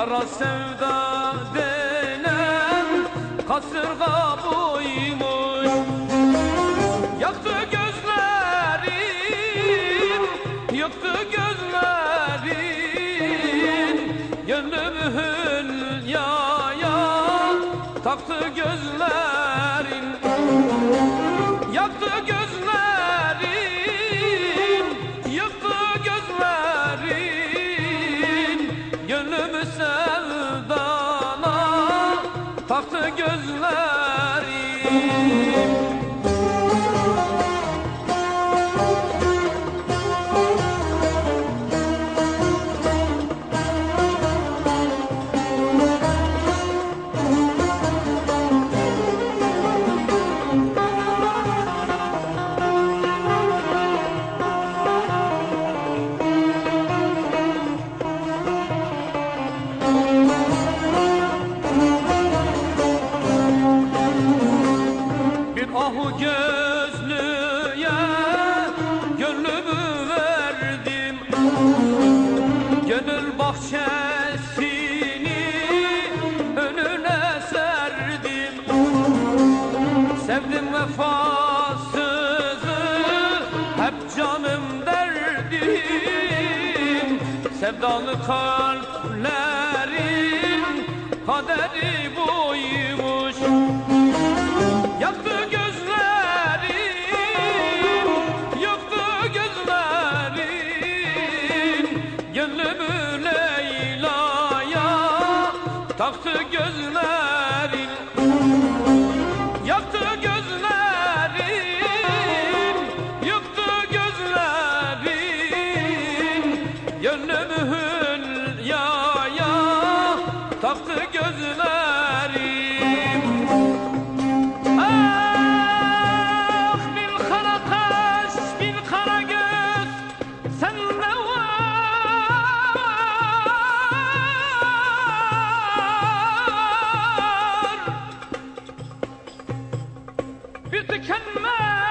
Kara sevda denen kasırga buymuş bahçesini önüne serdim. Sevdim vefasızı hep canım derdim. Sevdalı kalplerin kaderi bu Gönlü mühül yaya taktı gözlerim. Ah bir kara kaş bir kara göz sende var. Bir tükenmez